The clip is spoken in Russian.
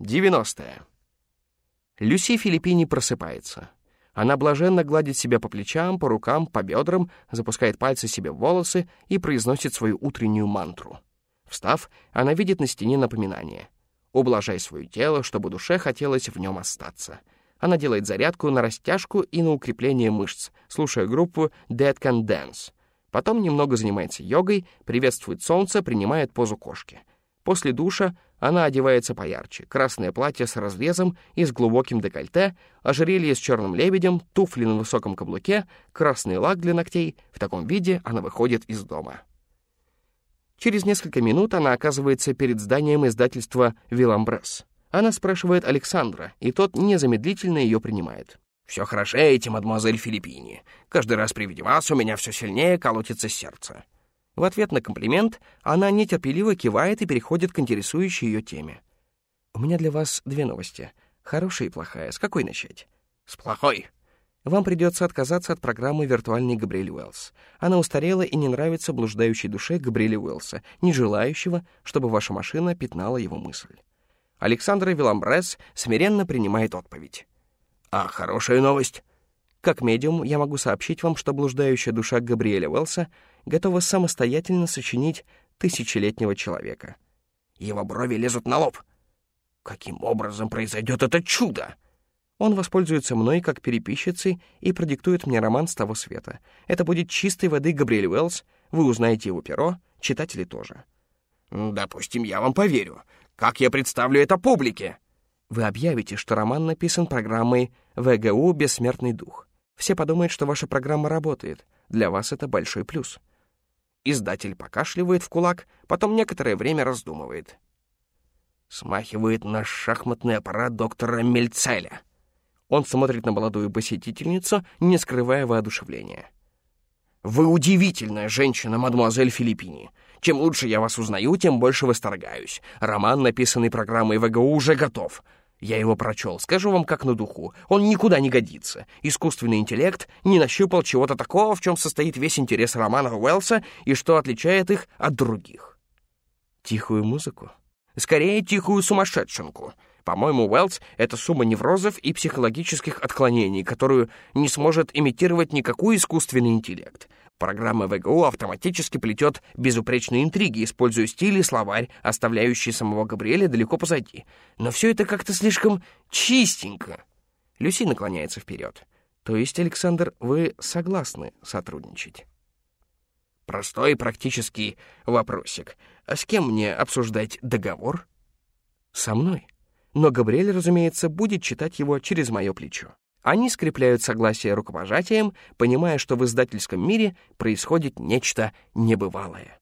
90. -е. Люси Филиппини просыпается. Она блаженно гладит себя по плечам, по рукам, по бедрам, запускает пальцы себе в волосы и произносит свою утреннюю мантру. Встав, она видит на стене напоминание. «Ублажай свое тело, чтобы душе хотелось в нем остаться». Она делает зарядку на растяжку и на укрепление мышц, слушая группу Dead Can Dance. Потом немного занимается йогой, приветствует солнце, принимает позу кошки. После душа она одевается поярче. Красное платье с разрезом и с глубоким декольте, ожерелье с черным лебедем, туфли на высоком каблуке, красный лак для ногтей. В таком виде она выходит из дома. Через несколько минут она оказывается перед зданием издательства «Виламбрес». Она спрашивает Александра, и тот незамедлительно ее принимает. «Все хорошеете, мадемуазель Филиппини. Каждый раз при виде вас у меня все сильнее колотится сердце». В ответ на комплимент она нетерпеливо кивает и переходит к интересующей ее теме. «У меня для вас две новости. Хорошая и плохая. С какой начать?» «С плохой». Вам придется отказаться от программы «Виртуальный Габриэль Уэллс». Она устарела и не нравится блуждающей душе Габриэля Уэллса, не желающего, чтобы ваша машина пятнала его мысль. Александра Виламбрес смиренно принимает отповедь. «А хорошая новость?» Как медиум я могу сообщить вам, что блуждающая душа Габриэля Уэллса готова самостоятельно сочинить тысячелетнего человека. Его брови лезут на лоб. Каким образом произойдет это чудо? Он воспользуется мной как переписчицей и продиктует мне роман с того света. Это будет чистой воды Габриэль Уэллс, вы узнаете его перо, читатели тоже. Допустим, я вам поверю. Как я представлю это публике? Вы объявите, что роман написан программой ВГУ «Бессмертный дух». Все подумают, что ваша программа работает. Для вас это большой плюс. Издатель покашливает в кулак, потом некоторое время раздумывает. Смахивает на шахматный аппарат доктора Мельцеля. Он смотрит на молодую посетительницу, не скрывая воодушевления. «Вы удивительная женщина, мадемуазель Филиппини. Чем лучше я вас узнаю, тем больше восторгаюсь. Роман, написанный программой ВГУ, уже готов. Я его прочел, скажу вам как на духу. Он никуда не годится. Искусственный интеллект не нащупал чего-то такого, в чем состоит весь интерес романа Уэллса и что отличает их от других. Тихую музыку? Скорее, тихую сумасшедшенку. По-моему, Уэллс — это сумма неврозов и психологических отклонений, которую не сможет имитировать никакой искусственный интеллект. Программа ВГУ автоматически плетет безупречные интриги, используя стиль и словарь, оставляющие самого Габриэля далеко позади. Но все это как-то слишком чистенько. Люси наклоняется вперед. То есть, Александр, вы согласны сотрудничать? Простой практический вопросик. А с кем мне обсуждать договор? Со мной. Но Габриэль, разумеется, будет читать его через мое плечо. Они скрепляют согласие рукопожатием, понимая, что в издательском мире происходит нечто небывалое.